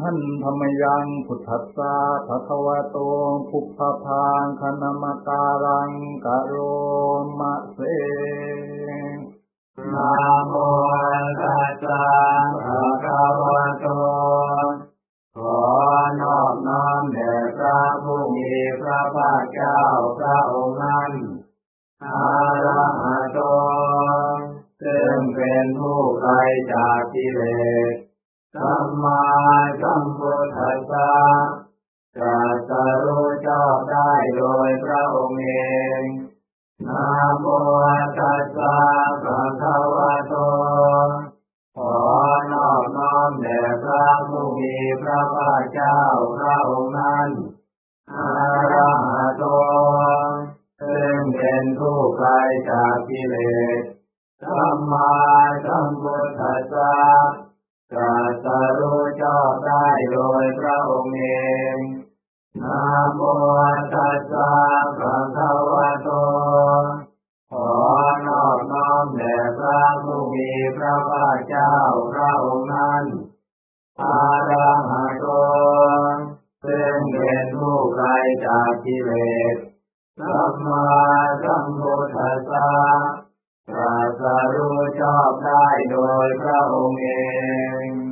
ท่านธรรมยังพุทธัสสะภะคะวะโตภุพพพังคณมการังกะโรมะเสนะโมตัสสะภะคะวะโต ขอนอบน้อมแด่พระผู้มีพระภาคเจ้าพระองค์นั้นอาระหะโตซึ่งเป็นผู้ไกลจากกิเลส สัมมาสัมพุทธัสสะตรัสรู้ชอบได้โดยพระองค์เองนะโมตัสสะภะคะวะโต ขอนอบน้อมแด่พระผู้มีพระภาคเจ้าพระองค์นั้นอาระหะโตซึ่งเป็นผู้ไกลจากกิเลสสัมมาสัมพุทธั นะโมตัสสะภะคะวะโต ขอนอบน้อมแด่พระผู้มีพระภาคเจ้าพระองค์นั้นอาระหะโตซึ่งเป็นผู้ไกลจากกิเลสสัมมาสัมพุทธัสสะตรัสรู้ชอบได้โดยพระองค์เอง